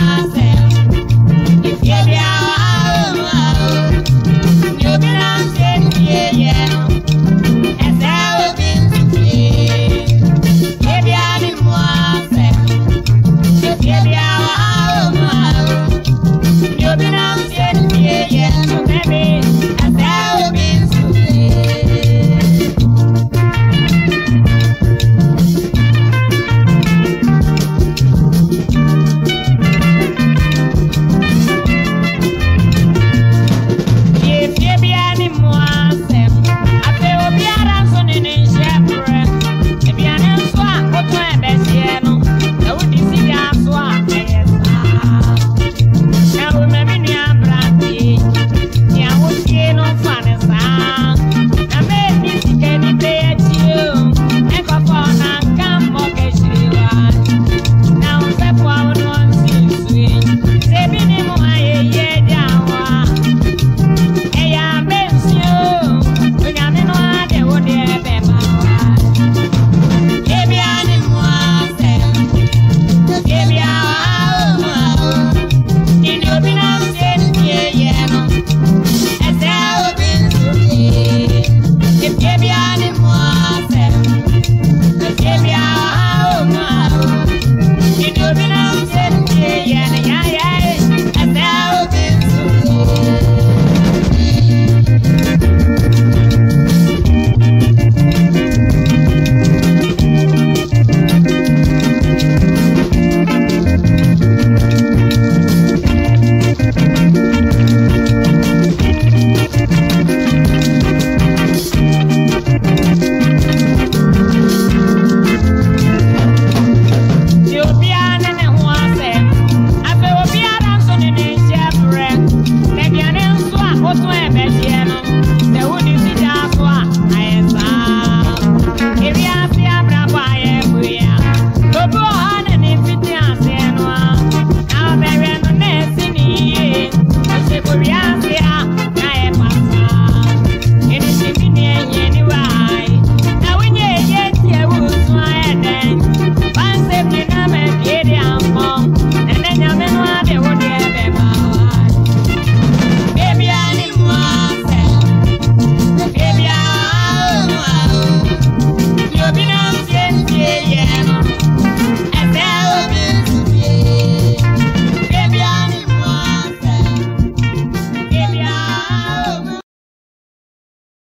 Bye.